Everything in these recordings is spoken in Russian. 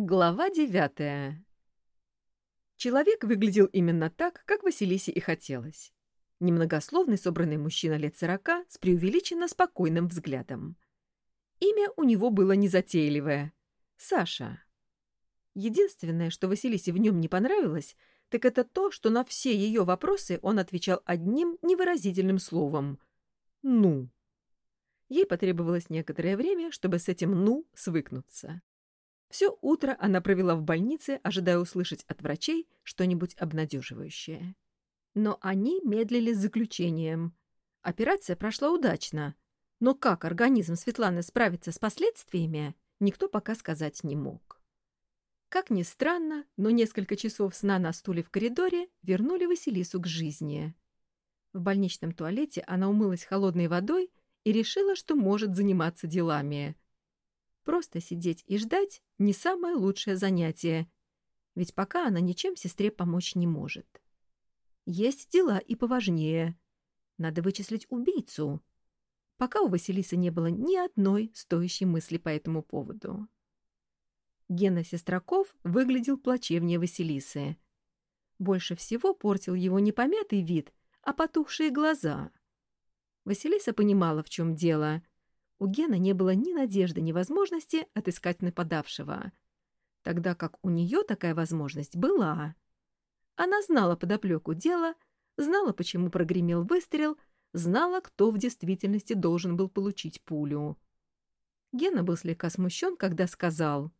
Глава девятая Человек выглядел именно так, как Василисе и хотелось. Немногословный собранный мужчина лет сорока с преувеличенно спокойным взглядом. Имя у него было незатейливое — Саша. Единственное, что Василисе в нем не понравилось, так это то, что на все ее вопросы он отвечал одним невыразительным словом — «ну». Ей потребовалось некоторое время, чтобы с этим «ну» свыкнуться. Все утро она провела в больнице, ожидая услышать от врачей что-нибудь обнадеживающее. Но они медлили с заключением. Операция прошла удачно, но как организм Светланы справится с последствиями, никто пока сказать не мог. Как ни странно, но несколько часов сна на стуле в коридоре вернули Василису к жизни. В больничном туалете она умылась холодной водой и решила, что может заниматься делами — Просто сидеть и ждать — не самое лучшее занятие, ведь пока она ничем сестре помочь не может. Есть дела и поважнее. Надо вычислить убийцу. Пока у Василисы не было ни одной стоящей мысли по этому поводу. Гена Сестраков выглядел плачевнее Василисы. Больше всего портил его не помятый вид, а потухшие глаза. Василиса понимала, в чем дело — у Гена не было ни надежды, ни возможности отыскать нападавшего, тогда как у нее такая возможность была. Она знала подоплеку дела, знала, почему прогремел выстрел, знала, кто в действительности должен был получить пулю. Гена был слегка смущен, когда сказал,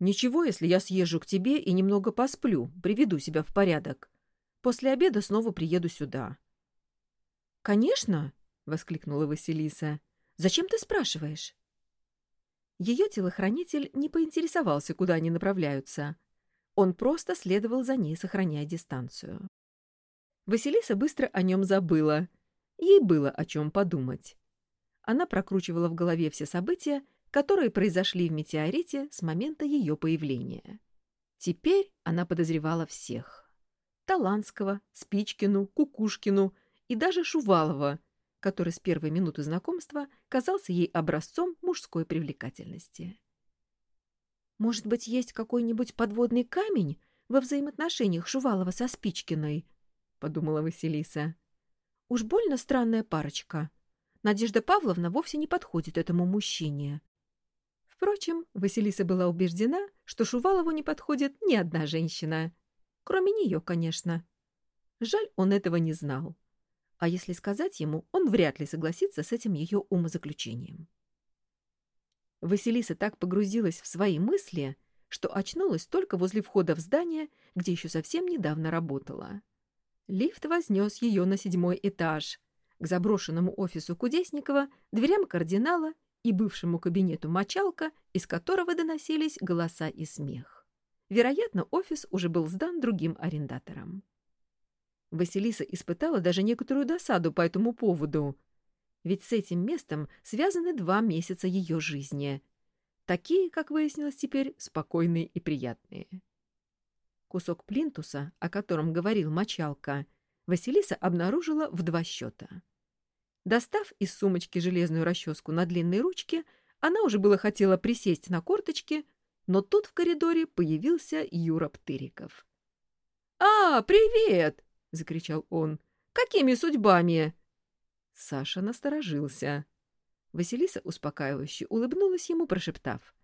«Ничего, если я съезжу к тебе и немного посплю, приведу себя в порядок. После обеда снова приеду сюда». «Конечно!» — воскликнула Василиса. Зачем ты спрашиваешь?» Ее телохранитель не поинтересовался, куда они направляются. Он просто следовал за ней, сохраняя дистанцию. Василиса быстро о нем забыла. Ей было о чем подумать. Она прокручивала в голове все события, которые произошли в метеорите с момента ее появления. Теперь она подозревала всех. Таланского, Спичкину, Кукушкину и даже Шувалова, который с первой минуты знакомства казался ей образцом мужской привлекательности. «Может быть, есть какой-нибудь подводный камень во взаимоотношениях Шувалова со Спичкиной?» — подумала Василиса. «Уж больно странная парочка. Надежда Павловна вовсе не подходит этому мужчине». Впрочем, Василиса была убеждена, что Шувалову не подходит ни одна женщина. Кроме нее, конечно. Жаль, он этого не знал. А если сказать ему, он вряд ли согласится с этим ее умозаключением. Василиса так погрузилась в свои мысли, что очнулась только возле входа в здание, где еще совсем недавно работала. Лифт вознес ее на седьмой этаж, к заброшенному офису Кудесникова, дверям кардинала и бывшему кабинету мочалка, из которого доносились голоса и смех. Вероятно, офис уже был сдан другим арендаторам. Василиса испытала даже некоторую досаду по этому поводу. Ведь с этим местом связаны два месяца ее жизни. Такие, как выяснилось теперь, спокойные и приятные. Кусок плинтуса, о котором говорил мочалка, Василиса обнаружила в два счета. Достав из сумочки железную расческу на длинной ручке, она уже было хотела присесть на корточки, но тут в коридоре появился Юра Птыриков. «А, привет!» — закричал он. «Какими судьбами?» Саша насторожился. Василиса успокаивающе улыбнулась ему, прошептав.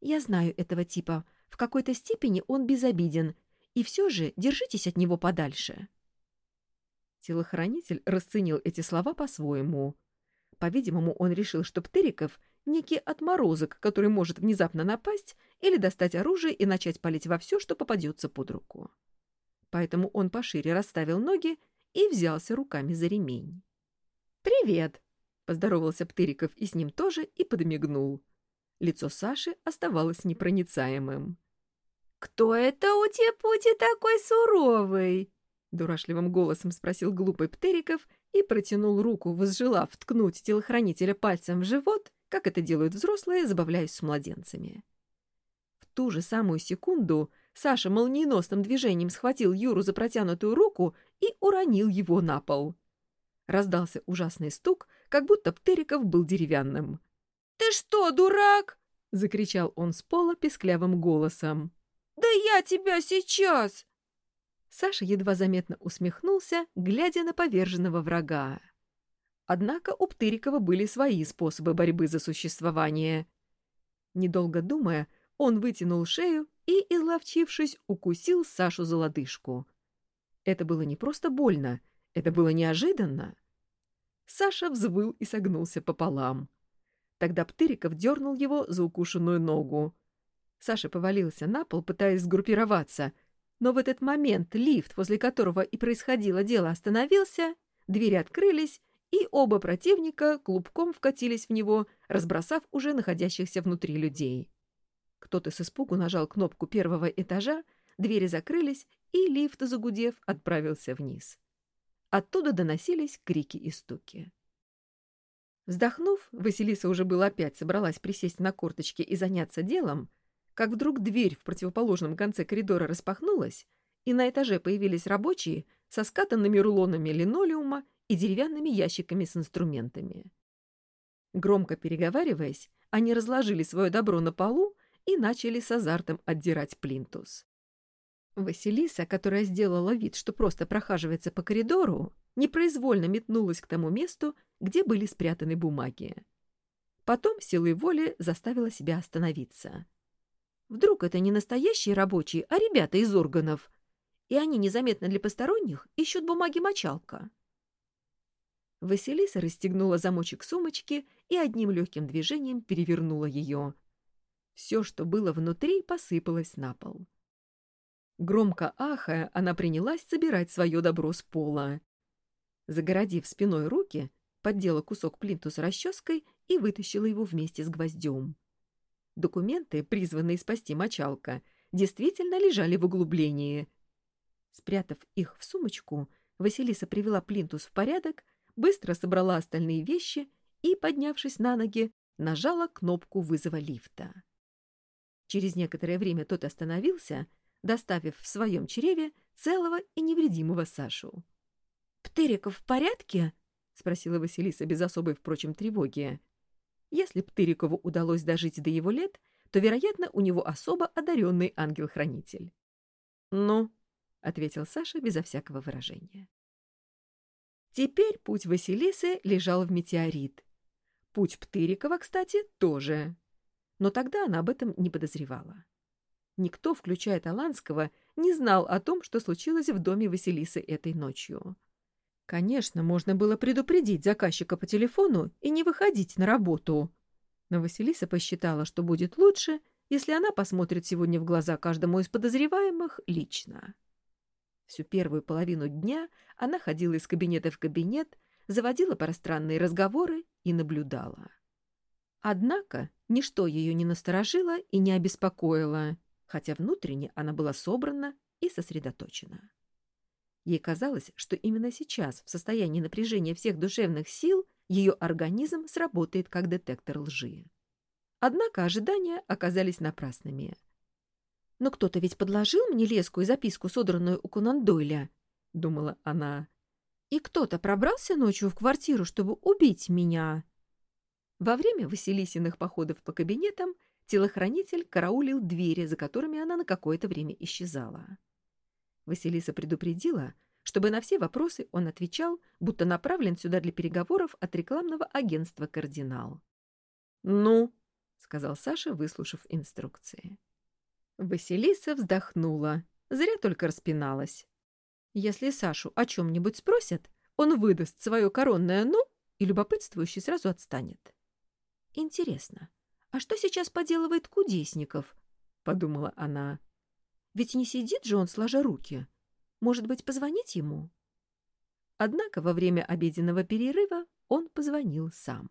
«Я знаю этого типа. В какой-то степени он безобиден. И все же держитесь от него подальше». Телохранитель расценил эти слова по-своему. По-видимому, он решил, что Птериков — некий отморозок, который может внезапно напасть или достать оружие и начать палить во все, что попадется под руку поэтому он пошире расставил ноги и взялся руками за ремень. «Привет!» — поздоровался Птыриков и с ним тоже и подмигнул. Лицо Саши оставалось непроницаемым. «Кто это у Тепути такой суровый?» — дурашливым голосом спросил глупый Птериков и протянул руку, возжелав ткнуть телохранителя пальцем в живот, как это делают взрослые, забавляясь с младенцами. В ту же самую секунду Саша молниеносным движением схватил Юру за протянутую руку и уронил его на пол. Раздался ужасный стук, как будто Птериков был деревянным. «Ты что, дурак?» — закричал он с пола песклявым голосом. «Да я тебя сейчас!» Саша едва заметно усмехнулся, глядя на поверженного врага. Однако у Птырикова были свои способы борьбы за существование. Недолго думая, он вытянул шею и, изловчившись, укусил Сашу за лодыжку. Это было не просто больно, это было неожиданно. Саша взвыл и согнулся пополам. Тогда Птыриков дернул его за укушенную ногу. Саша повалился на пол, пытаясь сгруппироваться, но в этот момент лифт, возле которого и происходило дело, остановился, двери открылись, и оба противника клубком вкатились в него, разбросав уже находящихся внутри людей. Кто-то с испугу нажал кнопку первого этажа, двери закрылись, и лифт, загудев, отправился вниз. Оттуда доносились крики и стуки. Вздохнув, Василиса уже была опять собралась присесть на корточки и заняться делом, как вдруг дверь в противоположном конце коридора распахнулась, и на этаже появились рабочие со скатанными рулонами линолеума и деревянными ящиками с инструментами. Громко переговариваясь, они разложили свое добро на полу и начали с азартом отдирать плинтус. Василиса, которая сделала вид, что просто прохаживается по коридору, непроизвольно метнулась к тому месту, где были спрятаны бумаги. Потом силой воли заставила себя остановиться. Вдруг это не настоящие рабочие, а ребята из органов, и они незаметно для посторонних ищут бумаги-мочалка. Василиса расстегнула замочек сумочки и одним легким движением перевернула ее. Все, что было внутри, посыпалось на пол. Громко ахая, она принялась собирать свое добро с пола. Загородив спиной руки, поддела кусок плинтуса расческой и вытащила его вместе с гвоздем. Документы, призванные спасти мочалка, действительно лежали в углублении. Спрятав их в сумочку, Василиса привела плинтус в порядок, быстро собрала остальные вещи и, поднявшись на ноги, нажала кнопку вызова лифта. Через некоторое время тот остановился, доставив в своем чреве целого и невредимого Сашу. «Птыриков в порядке?» — спросила Василиса без особой, впрочем, тревоги. Если Птырикову удалось дожить до его лет, то, вероятно, у него особо одаренный ангел-хранитель. «Ну», — ответил Саша безо всякого выражения. Теперь путь Василисы лежал в метеорит. Путь Птырикова, кстати, тоже. Но тогда она об этом не подозревала. Никто, включая Таланского, не знал о том, что случилось в доме Василисы этой ночью. Конечно, можно было предупредить заказчика по телефону и не выходить на работу. Но Василиса посчитала, что будет лучше, если она посмотрит сегодня в глаза каждому из подозреваемых лично. Всю первую половину дня она ходила из кабинета в кабинет, заводила пространные разговоры и наблюдала. Однако ничто ее не насторожило и не обеспокоило, хотя внутренне она была собрана и сосредоточена. Ей казалось, что именно сейчас, в состоянии напряжения всех душевных сил, ее организм сработает как детектор лжи. Однако ожидания оказались напрасными. «Но кто-то ведь подложил мне леску и записку, содранную у Конан Дойля», — думала она. «И кто-то пробрался ночью в квартиру, чтобы убить меня». Во время Василисиных походов по кабинетам телохранитель караулил двери, за которыми она на какое-то время исчезала. Василиса предупредила, чтобы на все вопросы он отвечал, будто направлен сюда для переговоров от рекламного агентства «Кардинал». «Ну», — сказал Саша, выслушав инструкции. Василиса вздохнула, зря только распиналась. Если Сашу о чем-нибудь спросят, он выдаст свое коронное «ну», и любопытствующий сразу отстанет. «Интересно, а что сейчас поделывает Кудесников?» — подумала она. Ведь не сидит же он сложа руки. Может быть, позвонить ему? Однако во время обеденного перерыва он позвонил сам.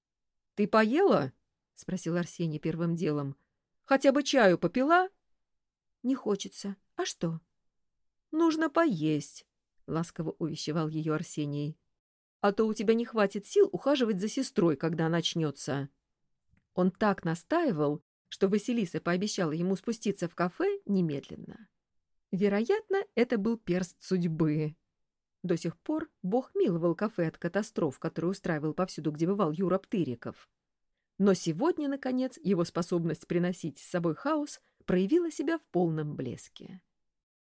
— Ты поела? — спросил Арсений первым делом. — Хотя бы чаю попила? — Не хочется. А что? — Нужно поесть, — ласково увещевал ее Арсений. — А то у тебя не хватит сил ухаживать за сестрой, когда начнется. Он так настаивал, что Василиса пообещала ему спуститься в кафе немедленно. Вероятно, это был перст судьбы. До сих пор Бог миловал кафе от катастроф, которые устраивал повсюду, где бывал Юра Птыриков. Но сегодня, наконец, его способность приносить с собой хаос проявила себя в полном блеске.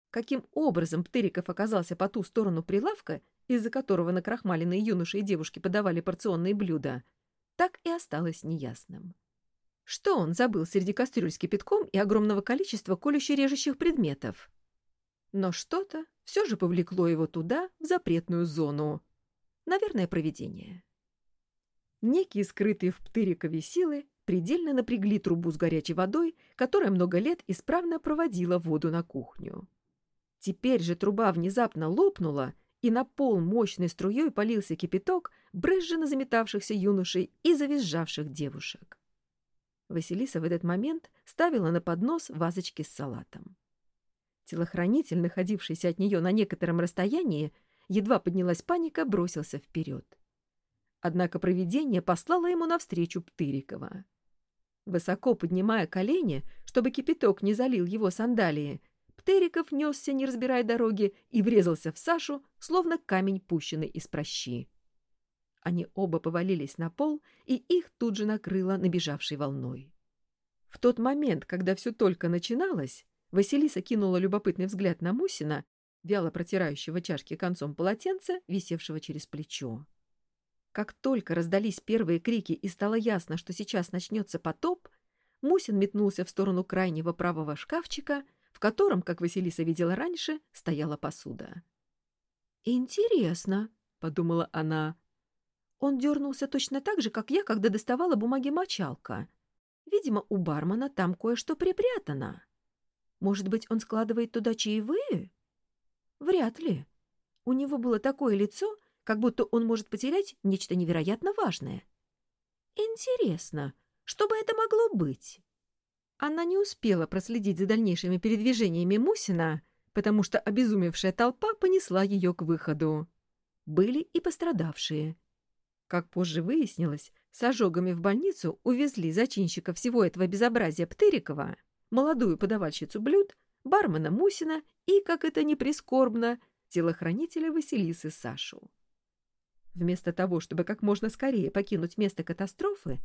Каким образом Птыриков оказался по ту сторону прилавка, из-за которого накрахмаленные юноши и девушки подавали порционные блюда, так и осталось неясным. Что он забыл среди кастрюль с кипятком и огромного количества колюще-режущих предметов? Но что-то все же повлекло его туда, в запретную зону. Наверное, провидение. Некие скрытые в Птырикове силы предельно напрягли трубу с горячей водой, которая много лет исправно проводила воду на кухню. Теперь же труба внезапно лопнула, и на пол мощной струей полился кипяток, брызжа на заметавшихся юношей и завизжавших девушек. Василиса в этот момент ставила на поднос вазочки с салатом. Телохранитель, находившийся от нее на некотором расстоянии, едва поднялась паника, бросился вперед. Однако провидение послало ему навстречу Птырикова. Высоко поднимая колени, чтобы кипяток не залил его сандалии, Птыриков несся, не разбирая дороги, и врезался в Сашу, словно камень, пущенный из прощи. Они оба повалились на пол, и их тут же накрыло набежавшей волной. В тот момент, когда все только начиналось, Василиса кинула любопытный взгляд на Мусина, вяло протирающего чашки концом полотенца, висевшего через плечо. Как только раздались первые крики и стало ясно, что сейчас начнется потоп, Мусин метнулся в сторону крайнего правого шкафчика, в котором, как Василиса видела раньше, стояла посуда. «Интересно», — подумала она, он дернулся точно так же, как я, когда доставала бумаги-мочалка. Видимо, у бармена там кое-что припрятано. Может быть, он складывает туда чаевые? Вряд ли. У него было такое лицо, как будто он может потерять нечто невероятно важное. Интересно, что бы это могло быть? Она не успела проследить за дальнейшими передвижениями Мусина, потому что обезумевшая толпа понесла ее к выходу. Были и пострадавшие — как позже выяснилось, с ожогами в больницу увезли зачинщика всего этого безобразия Птырикова, молодую подавальщицу блюд, бармена Мусина и, как это ни прискорбно, телохранителя Василисы Сашу. Вместо того, чтобы как можно скорее покинуть место катастрофы,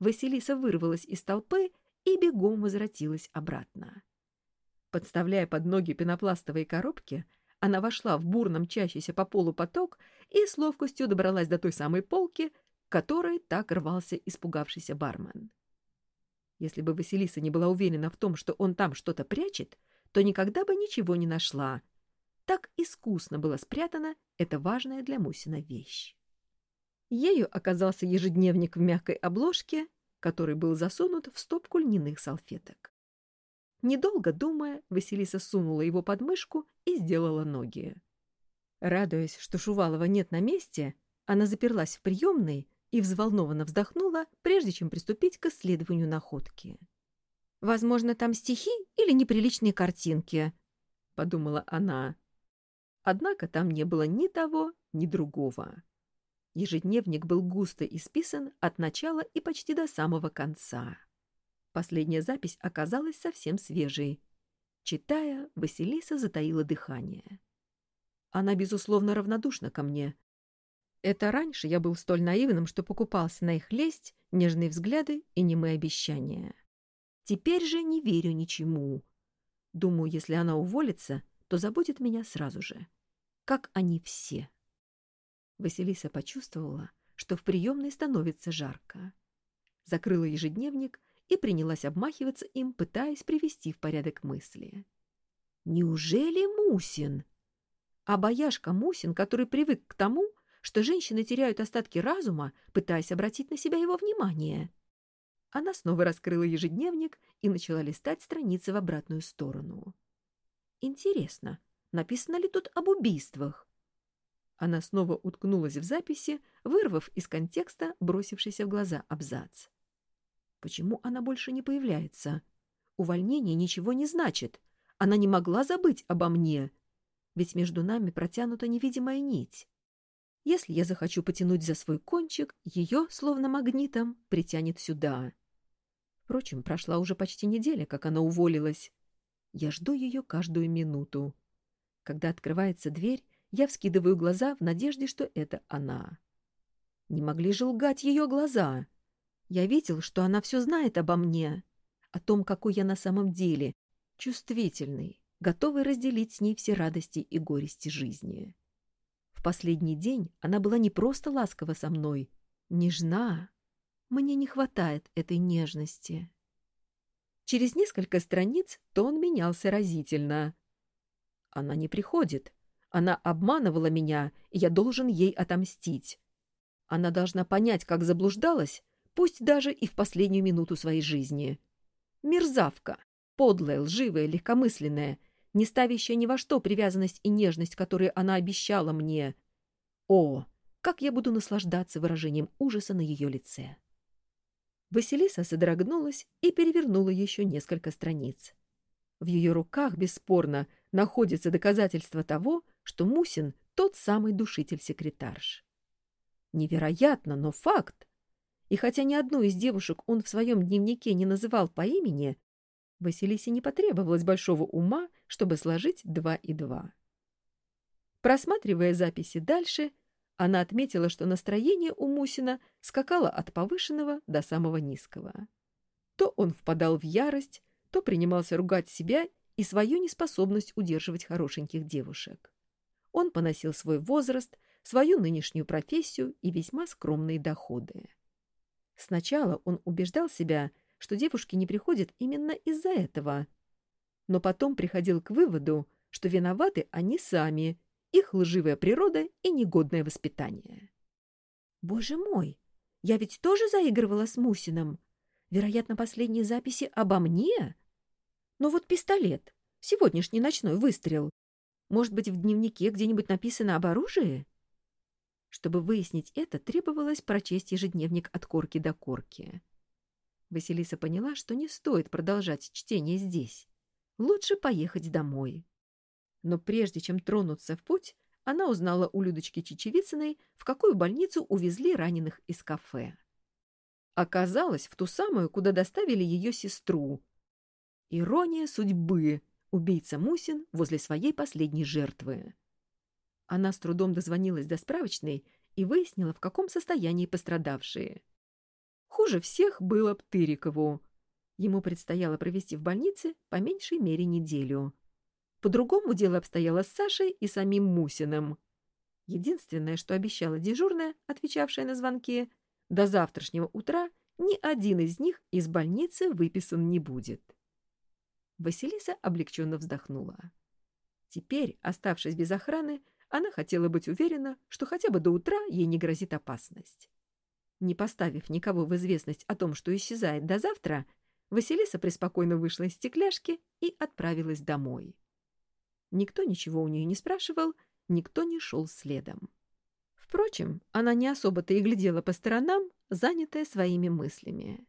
Василиса вырвалась из толпы и бегом возвратилась обратно. Подставляя под ноги пенопластовые коробки, она вошла в бурном чащийся по полу поток и с ловкостью добралась до той самой полки, которой так рвался испугавшийся бармен. Если бы Василиса не была уверена в том, что он там что-то прячет, то никогда бы ничего не нашла. Так искусно была спрятана эта важная для Мусина вещь. Ею оказался ежедневник в мягкой обложке, который был засунут в стопку льняных салфеток. Недолго думая, Василиса сунула его под мышку и сделала ноги. Радуясь, что Шувалова нет на месте, она заперлась в приемной и взволнованно вздохнула, прежде чем приступить к исследованию находки. «Возможно, там стихи или неприличные картинки», — подумала она. Однако там не было ни того, ни другого. Ежедневник был густо исписан от начала и почти до самого конца. Последняя запись оказалась совсем свежей. Читая, Василиса затаила дыхание. Она, безусловно, равнодушна ко мне. Это раньше я был столь наивным, что покупался на их лесть, нежные взгляды и немые обещания. Теперь же не верю ничему. Думаю, если она уволится, то забудет меня сразу же. Как они все. Василиса почувствовала, что в приемной становится жарко. Закрыла ежедневник и принялась обмахиваться им, пытаясь привести в порядок мысли. Неужели Мусин? А бояшка Мусин, который привык к тому, что женщины теряют остатки разума, пытаясь обратить на себя его внимание. Она снова раскрыла ежедневник и начала листать страницы в обратную сторону. Интересно, написано ли тут об убийствах? Она снова уткнулась в записи, вырвав из контекста бросившийся в глаза абзац. Почему она больше не появляется? Увольнение ничего не значит. Она не могла забыть обо мне. Ведь между нами протянута невидимая нить. Если я захочу потянуть за свой кончик, ее, словно магнитом, притянет сюда. Впрочем, прошла уже почти неделя, как она уволилась. Я жду ее каждую минуту. Когда открывается дверь, я вскидываю глаза в надежде, что это она. Не могли же лгать ее глаза. Я видел, что она все знает обо мне, о том, какой я на самом деле, чувствительный, готовый разделить с ней все радости и горести жизни. В последний день она была не просто ласкова со мной, нежна. Мне не хватает этой нежности. Через несколько страниц тон менялся разительно. Она не приходит. Она обманывала меня, и я должен ей отомстить. Она должна понять, как заблуждалась, пусть даже и в последнюю минуту своей жизни. Мерзавка, подлая, лживая, легкомысленная, не ставящая ни во что привязанность и нежность, которые она обещала мне. О, как я буду наслаждаться выражением ужаса на ее лице! Василиса содрогнулась и перевернула еще несколько страниц. В ее руках, бесспорно, находится доказательство того, что Мусин — тот самый душитель-секретарш. Невероятно, но факт. И хотя ни одну из девушек он в своем дневнике не называл по имени, Василисе не потребовалось большого ума, чтобы сложить два и два. Просматривая записи дальше, она отметила, что настроение у Мусина скакало от повышенного до самого низкого. То он впадал в ярость, то принимался ругать себя и свою неспособность удерживать хорошеньких девушек. Он поносил свой возраст, свою нынешнюю профессию и весьма скромные доходы. Сначала он убеждал себя, что девушки не приходят именно из-за этого, но потом приходил к выводу, что виноваты они сами их лживая природа и негодное воспитание. Боже мой, я ведь тоже заигрывала с Мусиным. Вероятно, последние записи обо мне. Но вот пистолет, сегодняшний ночной выстрел. Может быть, в дневнике где-нибудь написано об оружии? Чтобы выяснить это, требовалось прочесть ежедневник от корки до корки. Василиса поняла, что не стоит продолжать чтение здесь. Лучше поехать домой. Но прежде чем тронуться в путь, она узнала у Людочки Чечевицыной, в какую больницу увезли раненых из кафе. Оказалось, в ту самую, куда доставили ее сестру. Ирония судьбы. Убийца Мусин возле своей последней жертвы. Она с трудом дозвонилась до справочной и выяснила, в каком состоянии пострадавшие. Хуже всех было Птырикову. Ему предстояло провести в больнице по меньшей мере неделю. По-другому дело обстояло с Сашей и самим Мусиным. Единственное, что обещала дежурная, отвечавшая на звонки, до завтрашнего утра ни один из них из больницы выписан не будет. Василиса облегченно вздохнула. Теперь, оставшись без охраны, она хотела быть уверена, что хотя бы до утра ей не грозит опасность. Не поставив никого в известность о том, что исчезает до завтра, Василиса преспокойно вышла из стекляшки и отправилась домой. Никто ничего у нее не спрашивал, никто не шел следом. Впрочем, она не особо-то и глядела по сторонам, занятая своими мыслями.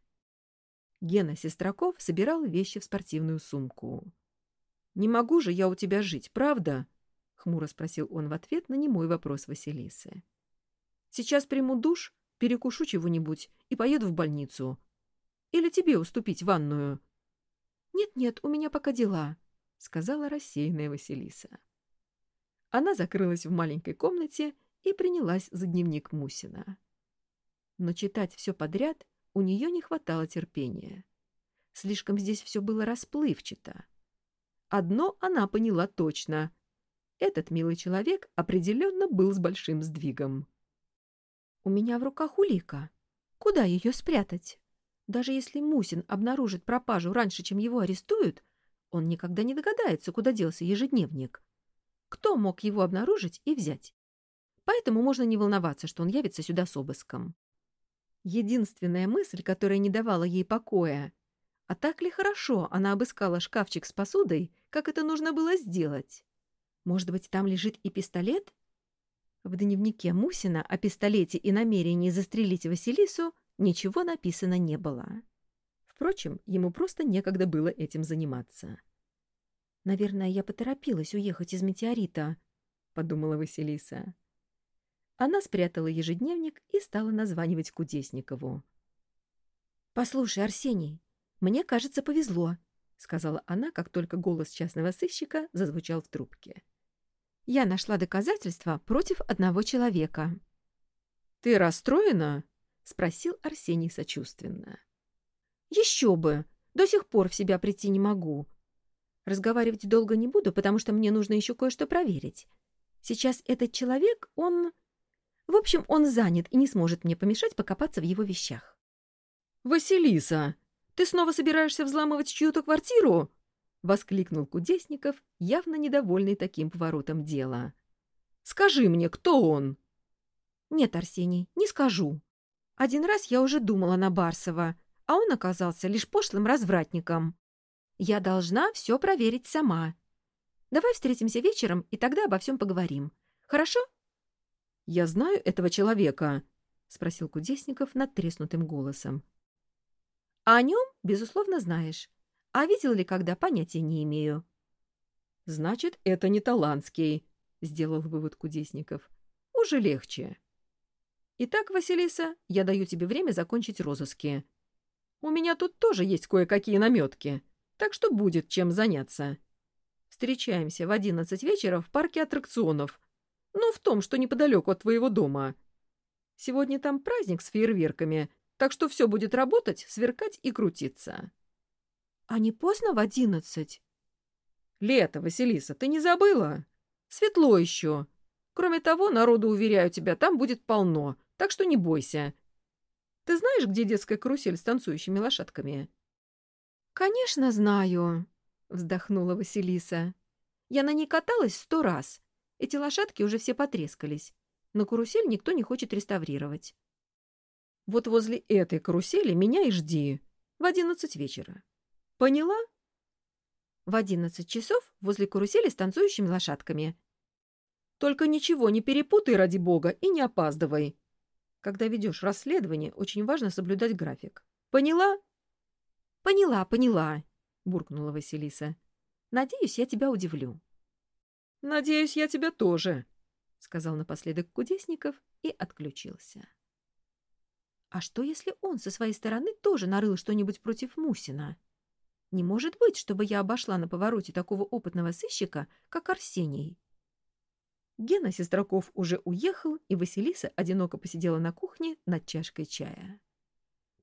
Гена Сестраков собирал вещи в спортивную сумку. «Не могу же я у тебя жить, правда?» — хмуро спросил он в ответ на немой вопрос Василисы. «Сейчас приму душ, перекушу чего-нибудь и поеду в больницу. Или тебе уступить ванную?» «Нет-нет, у меня пока дела», — сказала рассеянная Василиса. Она закрылась в маленькой комнате и принялась за дневник Мусина. Но читать все подряд у нее не хватало терпения. Слишком здесь все было расплывчато. Одно она поняла точно. Этот милый человек определенно был с большим сдвигом. «У меня в руках улика. Куда ее спрятать? Даже если Мусин обнаружит пропажу раньше, чем его арестуют, он никогда не догадается, куда делся ежедневник. Кто мог его обнаружить и взять? Поэтому можно не волноваться, что он явится сюда с обыском. Единственная мысль, которая не давала ей покоя, а так ли хорошо она обыскала шкафчик с посудой, как это нужно было сделать? Может быть, там лежит и пистолет? В дневнике Мусина о пистолете и намерении застрелить Василису ничего написано не было. Впрочем, ему просто некогда было этим заниматься. «Наверное, я поторопилась уехать из метеорита», — подумала Василиса. Она спрятала ежедневник и стала названивать Кудесникову. «Послушай, Арсений, мне кажется, повезло», — сказала она, как только голос частного сыщика зазвучал в трубке. «Я нашла доказательства против одного человека». «Ты расстроена?» спросил Арсений сочувственно. Еще бы! До сих пор в себя прийти не могу. Разговаривать долго не буду, потому что мне нужно еще кое-что проверить. Сейчас этот человек, он... В общем, он занят и не сможет мне помешать покопаться в его вещах. «Василиса, ты снова собираешься взламывать чью-то квартиру?» — воскликнул Кудесников, явно недовольный таким поворотом дела. «Скажи мне, кто он?» «Нет, Арсений, не скажу. Один раз я уже думала на Барсова, а он оказался лишь пошлым развратником. Я должна все проверить сама. Давай встретимся вечером, и тогда обо всем поговорим. Хорошо? — Я знаю этого человека, — спросил Кудесников надтреснутым голосом. — о нем, безусловно, знаешь. А видел ли когда, понятия не имею. — Значит, это не Таланский, — сделал вывод Кудесников. — Уже легче. — Итак, Василиса, я даю тебе время закончить розыски. У меня тут тоже есть кое-какие наметки. — так что будет чем заняться. Встречаемся в одиннадцать вечера в парке аттракционов. Ну, в том, что неподалеку от твоего дома. Сегодня там праздник с фейерверками, так что все будет работать, сверкать и крутиться. — А не поздно в одиннадцать? — Лето, Василиса, ты не забыла? Светло еще. Кроме того, народу, уверяю тебя, там будет полно, так что не бойся. Ты знаешь, где детская карусель с танцующими лошадками? — «Конечно знаю», — вздохнула Василиса. «Я на ней каталась сто раз. Эти лошадки уже все потрескались. Но карусель никто не хочет реставрировать». «Вот возле этой карусели меня и жди. В одиннадцать вечера. Поняла?» «В одиннадцать часов возле карусели с танцующими лошадками». «Только ничего не перепутай, ради бога, и не опаздывай. Когда ведешь расследование, очень важно соблюдать график. Поняла?» «Поняла, поняла», — буркнула Василиса. «Надеюсь, я тебя удивлю». «Надеюсь, я тебя тоже», — сказал напоследок Кудесников и отключился. А что, если он со своей стороны тоже нарыл что-нибудь против Мусина? Не может быть, чтобы я обошла на повороте такого опытного сыщика, как Арсений. Гена Сестраков уже уехал, и Василиса одиноко посидела на кухне над чашкой чая.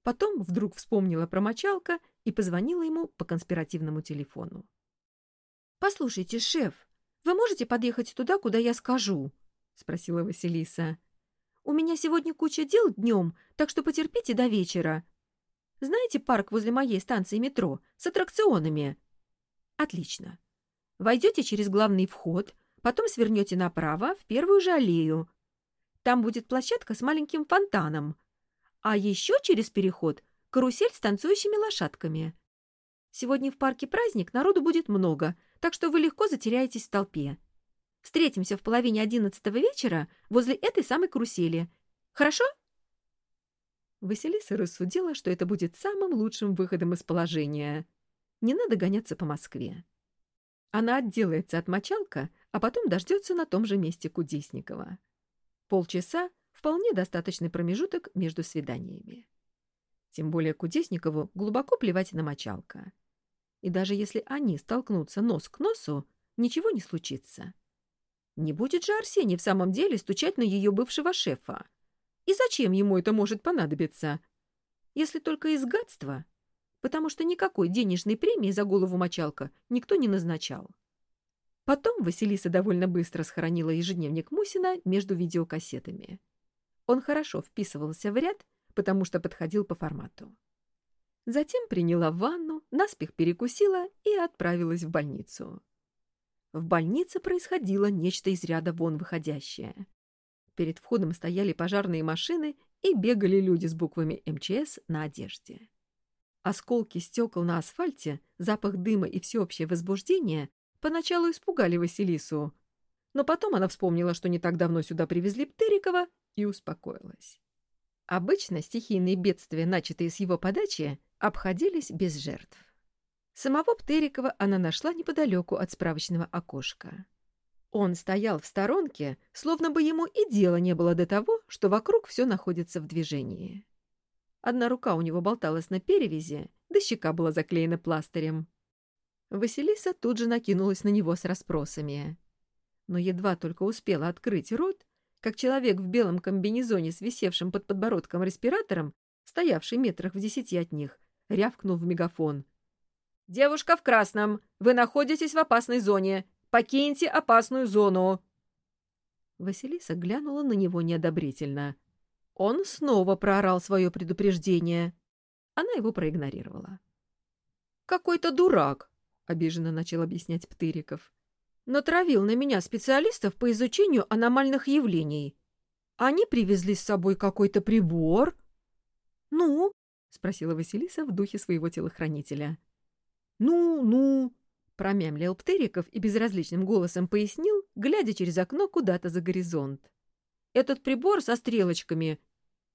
Потом вдруг вспомнила про мочалка и позвонила ему по конспиративному телефону. «Послушайте, шеф, вы можете подъехать туда, куда я скажу?» — спросила Василиса. «У меня сегодня куча дел днем, так что потерпите до вечера. Знаете парк возле моей станции метро с аттракционами?» «Отлично. Войдете через главный вход, потом свернете направо в первую же аллею. Там будет площадка с маленьким фонтаном, а еще через переход карусель с танцующими лошадками. Сегодня в парке праздник, народу будет много, так что вы легко затеряетесь в толпе. Встретимся в половине одиннадцатого вечера возле этой самой карусели. Хорошо? Василиса рассудила, что это будет самым лучшим выходом из положения. Не надо гоняться по Москве. Она отделается от мочалка, а потом дождется на том же месте Кудесникова. Полчаса — Вполне достаточный промежуток между свиданиями. Тем более Кудесникову глубоко плевать на мочалка. И даже если они столкнутся нос к носу, ничего не случится. Не будет же Арсений в самом деле стучать на ее бывшего шефа. И зачем ему это может понадобиться? Если только из гадства, потому что никакой денежной премии за голову мочалка никто не назначал. Потом Василиса довольно быстро схоронила ежедневник Мусина между видеокассетами. Он хорошо вписывался в ряд, потому что подходил по формату. Затем приняла ванну, наспех перекусила и отправилась в больницу. В больнице происходило нечто из ряда вон выходящее. Перед входом стояли пожарные машины и бегали люди с буквами МЧС на одежде. Осколки стекол на асфальте, запах дыма и всеобщее возбуждение поначалу испугали Василису, но потом она вспомнила, что не так давно сюда привезли Птерикова и успокоилась. Обычно стихийные бедствия, начатые с его подачи, обходились без жертв. Самого Птерикова она нашла неподалеку от справочного окошка. Он стоял в сторонке, словно бы ему и дела не было до того, что вокруг все находится в движении. Одна рука у него болталась на перевязи, да щека была заклеена пластырем. Василиса тут же накинулась на него с расспросами. Но едва только успела открыть рот, как человек в белом комбинезоне с висевшим под подбородком респиратором, стоявший метрах в десяти от них, рявкнул в мегафон. «Девушка в красном! Вы находитесь в опасной зоне! Покиньте опасную зону!» Василиса глянула на него неодобрительно. Он снова проорал свое предупреждение. Она его проигнорировала. «Какой-то дурак!» — обиженно начал объяснять Птыриков. «Натравил на меня специалистов по изучению аномальных явлений. Они привезли с собой какой-то прибор». «Ну?» — спросила Василиса в духе своего телохранителя. «Ну, ну!» — промямлил Птыриков и безразличным голосом пояснил, глядя через окно куда-то за горизонт. «Этот прибор со стрелочками.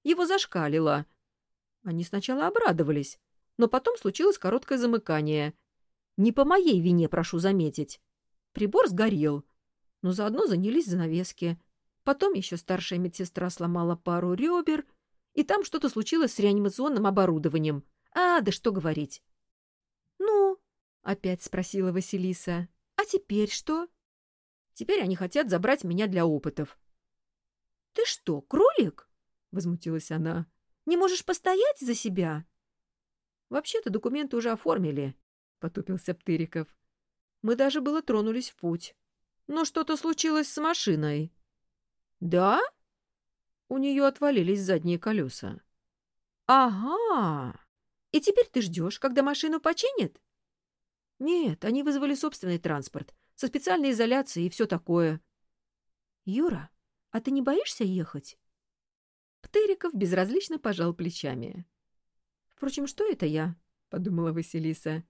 Его зашкалило. Они сначала обрадовались, но потом случилось короткое замыкание. Не по моей вине, прошу заметить. Прибор сгорел, но заодно занялись занавески. Потом еще старшая медсестра сломала пару ребер, и там что-то случилось с реанимационным оборудованием. А, да что говорить. «Ну?» — опять спросила Василиса. «А теперь что?» «Теперь они хотят забрать меня для опытов». «Ты что, кролик?» — возмутилась она. «Не можешь постоять за себя?» Вообще-то документы уже оформили, — потупился Птыриков. Мы даже было тронулись в путь. Но что-то случилось с машиной. Да? У нее отвалились задние колеса. Ага. И теперь ты ждешь, когда машину починят? Нет, они вызвали собственный транспорт, со специальной изоляцией и все такое. Юра, а ты не боишься ехать? Птыриков безразлично пожал плечами. Впрочем, что это я? — подумала Василиса.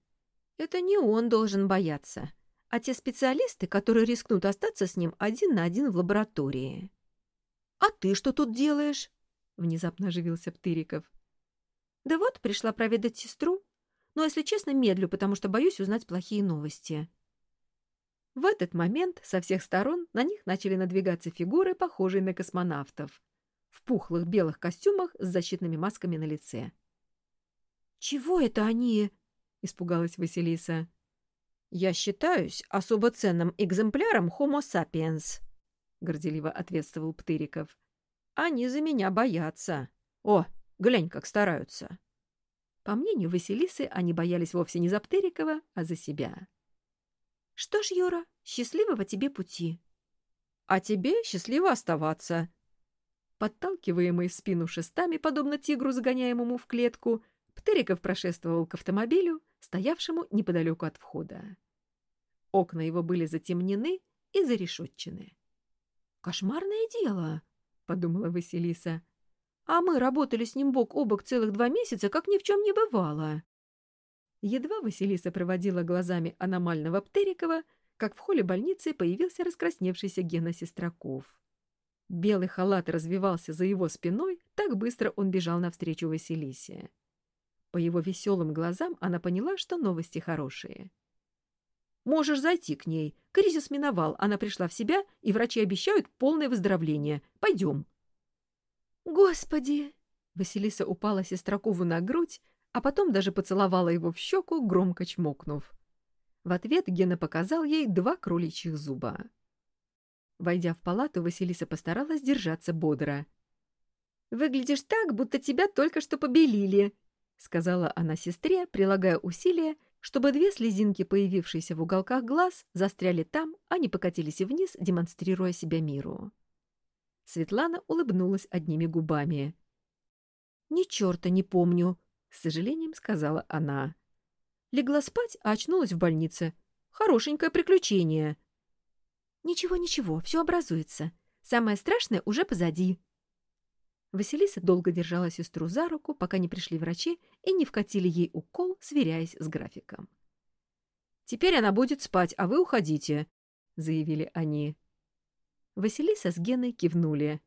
Это не он должен бояться, а те специалисты, которые рискнут остаться с ним один на один в лаборатории. — А ты что тут делаешь? — внезапно оживился Птыриков. — Да вот, пришла проведать сестру. Но, если честно, медлю, потому что боюсь узнать плохие новости. В этот момент со всех сторон на них начали надвигаться фигуры, похожие на космонавтов, в пухлых белых костюмах с защитными масками на лице. — «Чего это они?» — испугалась Василиса. «Я считаюсь особо ценным экземпляром Homo sapiens», — горделиво ответствовал Птыриков. «Они за меня боятся. О, глянь, как стараются». По мнению Василисы, они боялись вовсе не за Птырикова, а за себя. «Что ж, Юра, счастливого тебе пути». «А тебе счастливо оставаться». Подталкиваемый в спину шестами, подобно тигру, загоняемому в клетку, — Птыриков прошествовал к автомобилю, стоявшему неподалеку от входа. Окна его были затемнены и зарешетчены. «Кошмарное дело», — подумала Василиса. «А мы работали с ним бок о бок целых два месяца, как ни в чем не бывало». Едва Василиса проводила глазами аномального Птерикова, как в холле больницы появился раскрасневшийся Гена Сестраков. Белый халат развивался за его спиной, так быстро он бежал навстречу Василисе. По его веселым глазам она поняла, что новости хорошие. «Можешь зайти к ней. Кризис миновал, она пришла в себя, и врачи обещают полное выздоровление. Пойдем». «Господи!» Василиса упала Сестракову на грудь, а потом даже поцеловала его в щеку, громко чмокнув. В ответ Гена показал ей два кроличьих зуба. Войдя в палату, Василиса постаралась держаться бодро. «Выглядишь так, будто тебя только что побелили», — сказала она сестре, прилагая усилия, чтобы две слезинки, появившиеся в уголках глаз, застряли там, а не покатились вниз, демонстрируя себя миру. Светлана улыбнулась одними губами. «Ни черта не помню», — с сожалением сказала она. Легла спать, а очнулась в больнице. Хорошенькое приключение. «Ничего, ничего, все образуется. Самое страшное уже позади», Василиса долго держала сестру за руку, пока не пришли врачи и не вкатили ей укол, сверяясь с графиком. «Теперь она будет спать, а вы уходите», — заявили они. Василиса с Геной кивнули.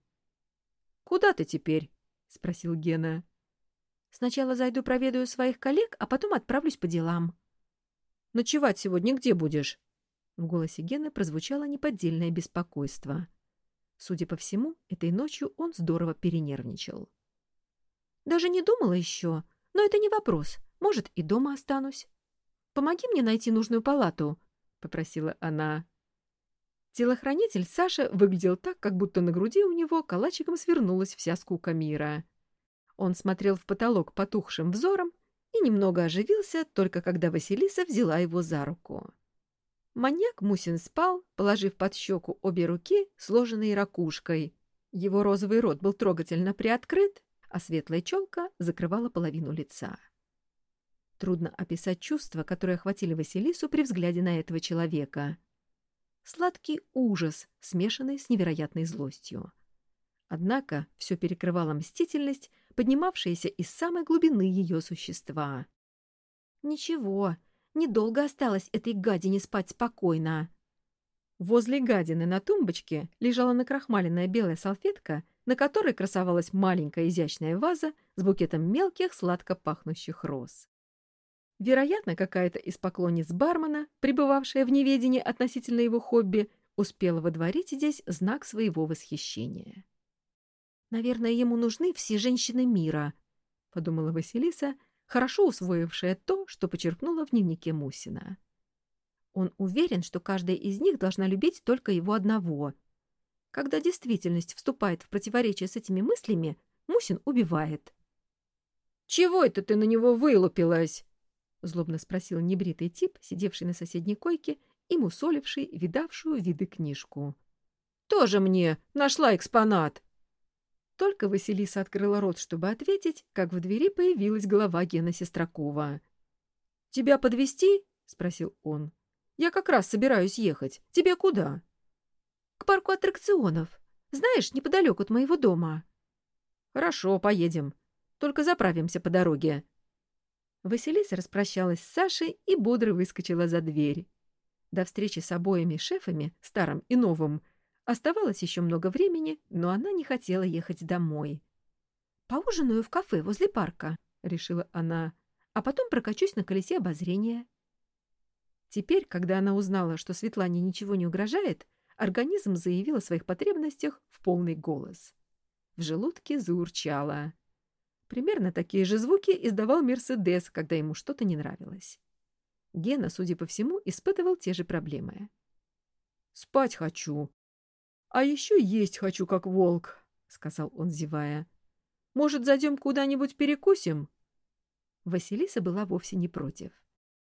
«Куда ты теперь?» — спросил Гена. «Сначала зайду проведаю своих коллег, а потом отправлюсь по делам». «Ночевать сегодня где будешь?» В голосе Гены прозвучало неподдельное беспокойство. Судя по всему, этой ночью он здорово перенервничал. «Даже не думала еще, но это не вопрос. Может, и дома останусь. Помоги мне найти нужную палату», — попросила она. Телохранитель Саша выглядел так, как будто на груди у него калачиком свернулась вся скука мира. Он смотрел в потолок потухшим взором и немного оживился, только когда Василиса взяла его за руку. Маньяк Мусин спал, положив под щеку обе руки, сложенные ракушкой. Его розовый рот был трогательно приоткрыт, а светлая челка закрывала половину лица. Трудно описать чувства, которые охватили Василису при взгляде на этого человека. Сладкий ужас, смешанный с невероятной злостью. Однако все перекрывала мстительность, поднимавшаяся из самой глубины ее существа. «Ничего, недолго осталось этой гадине спать спокойно». Возле гадины на тумбочке лежала накрахмаленная белая салфетка, на которой красовалась маленькая изящная ваза с букетом мелких сладко пахнущих роз. Вероятно, какая-то из поклонниц бармена, пребывавшая в неведении относительно его хобби, успела водворить здесь знак своего восхищения. «Наверное, ему нужны все женщины мира», — подумала Василиса, хорошо усвоившая то, что почерпнула в дневнике Мусина. Он уверен, что каждая из них должна любить только его одного. Когда действительность вступает в противоречие с этими мыслями, Мусин убивает. «Чего это ты на него вылупилась?» — злобно спросил небритый тип, сидевший на соседней койке и мусоливший, видавшую виды книжку. «Тоже мне! Нашла экспонат!» Только Василиса открыла рот, чтобы ответить, как в двери появилась голова Гена Сестракова. «Тебя подвести? спросил он. «Я как раз собираюсь ехать. Тебе куда?» «К парку аттракционов. Знаешь, неподалеку от моего дома». «Хорошо, поедем. Только заправимся по дороге», Василиса распрощалась с Сашей и бодро выскочила за дверь. До встречи с обоими шефами, старым и новым, оставалось еще много времени, но она не хотела ехать домой. «Поужинаю в кафе возле парка», — решила она, «а потом прокачусь на колесе обозрения». Теперь, когда она узнала, что Светлане ничего не угрожает, организм заявил о своих потребностях в полный голос. В желудке заурчало. Примерно такие же звуки издавал Мерседес, когда ему что-то не нравилось. Гена, судя по всему, испытывал те же проблемы. «Спать хочу. А еще есть хочу, как волк», — сказал он, зевая. «Может, зайдем куда-нибудь перекусим?» Василиса была вовсе не против.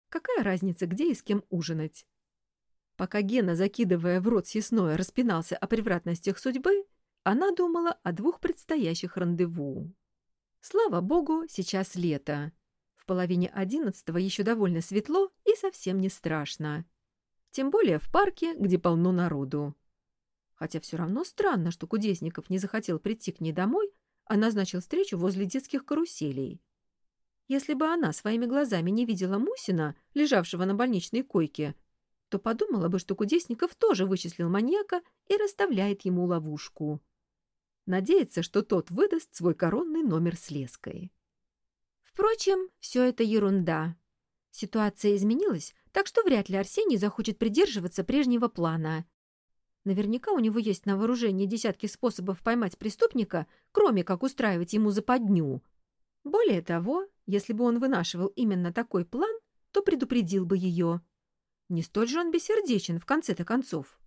Какая разница, где и с кем ужинать? Пока Гена, закидывая в рот съестное, распинался о превратностях судьбы, она думала о двух предстоящих рандеву. Слава богу, сейчас лето. В половине одиннадцатого еще довольно светло и совсем не страшно. Тем более в парке, где полно народу. Хотя все равно странно, что Кудесников не захотел прийти к ней домой, а назначил встречу возле детских каруселей. Если бы она своими глазами не видела Мусина, лежавшего на больничной койке, то подумала бы, что Кудесников тоже вычислил маньяка и расставляет ему ловушку надеется, что тот выдаст свой коронный номер с леской. Впрочем, все это ерунда. Ситуация изменилась, так что вряд ли Арсений захочет придерживаться прежнего плана. Наверняка у него есть на вооружении десятки способов поймать преступника, кроме как устраивать ему западню. Более того, если бы он вынашивал именно такой план, то предупредил бы ее. Не столь же он бессердечен в конце-то концов.